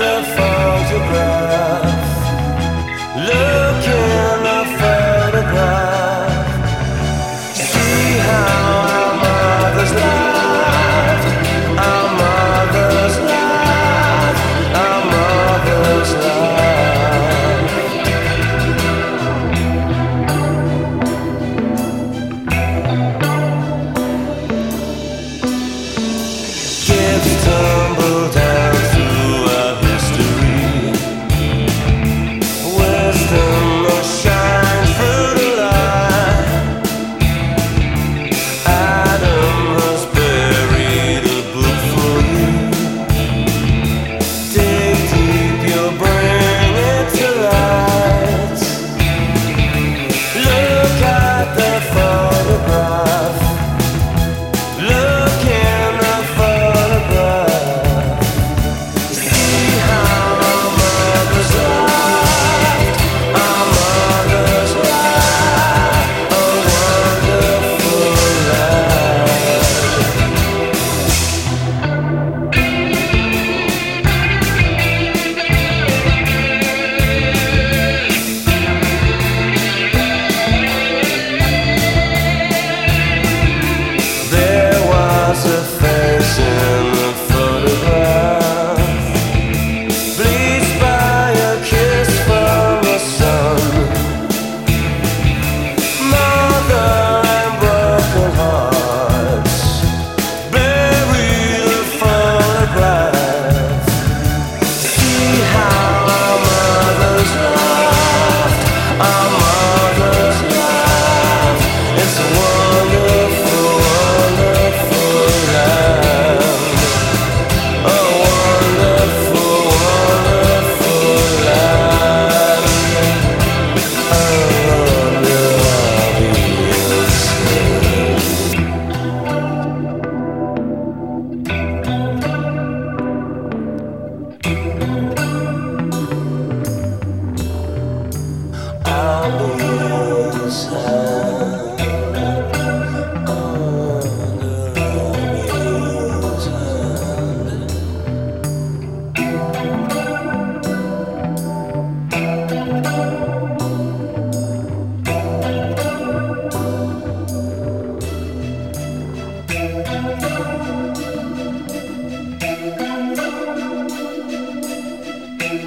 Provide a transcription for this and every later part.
the.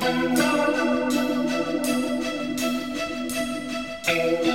Thank you.